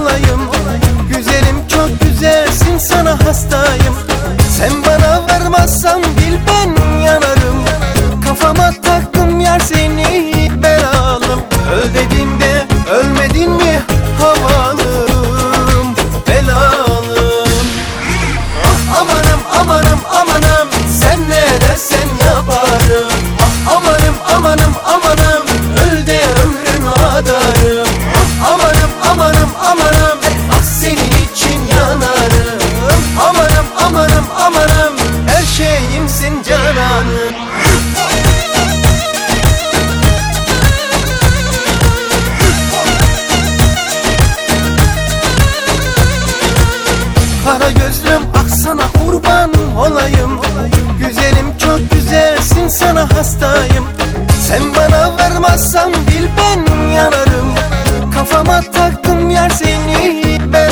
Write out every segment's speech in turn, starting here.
olayım hastayım Sen bana varmazsan bil ben yanarım. Kafama taktım yer seni ben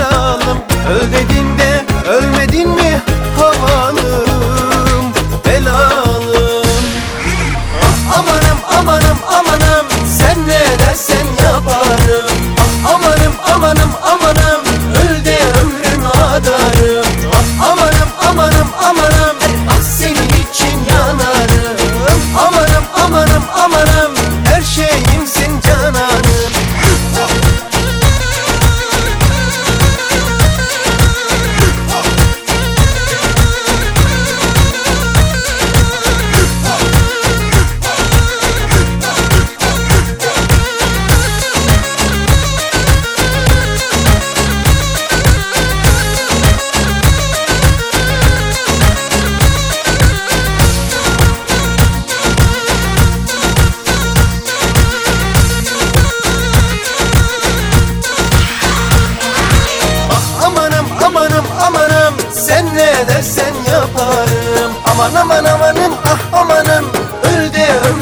Aman aman amanın ah amanım. Öldü ömrüm